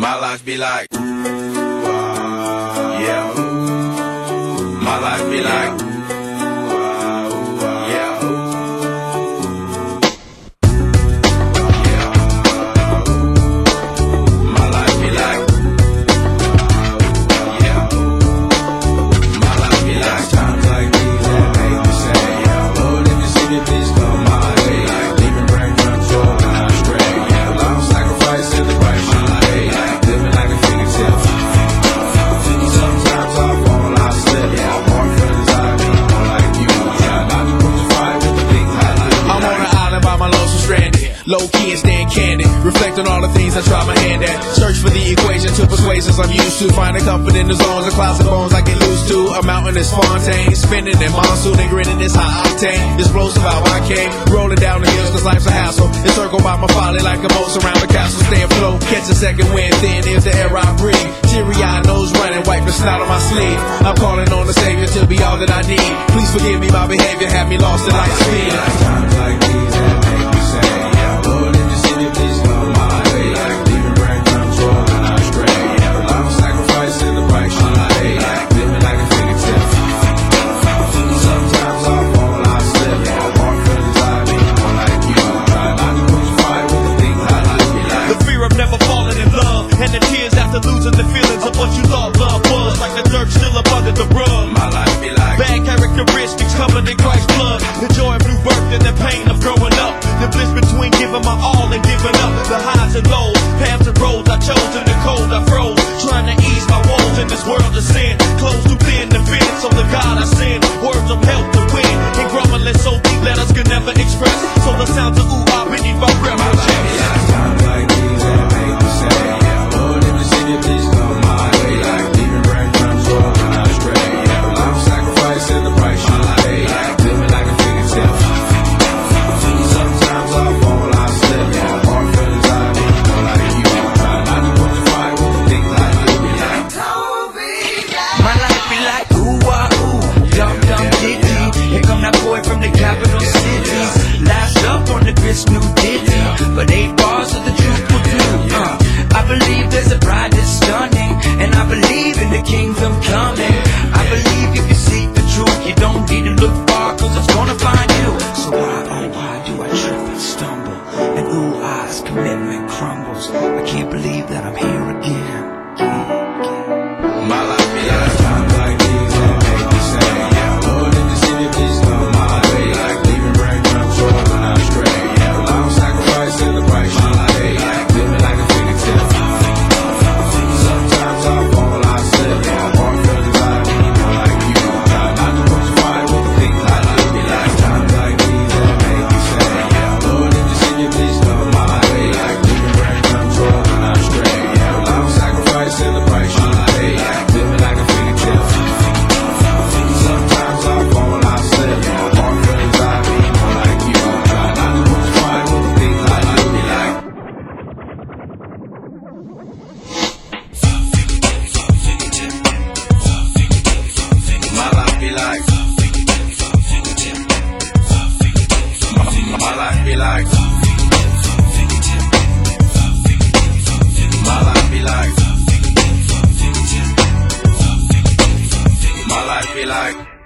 My life be like, yeah. My life be like. Reflect on all the things I try my hand at. Search for the equation to persuasions I'm used to. Finding comfort in the zones of clouds and bones I get loose to. A mountain is Fontaine, spinning in monsoon and grinning This high octane. Explosive how I came, rolling down the hills cause life's a hassle. Encircled by my folly like a moat around the castle. Stay afloat, catch a second wind, thin is the air I breathe. Teary eyed nose running, wiping snot on my sleeve. I'm calling on the Savior to be all that I need. Please forgive me my behavior, have me lost in life's speed. Times like these. all and giving up the highs and lows, paths and roads I chose in the cold I froze, trying to ease my woes in this world of sin. new ditty, yeah. but eight bars of the truth will do. Uh, I believe there's a bride that's stunning, and I believe in the kingdom coming. I believe if you seek the truth, you don't need to look far, cause it's gonna find you. So why, oh why do I trip and stumble, and ooh, eyes commitment crumbles? like.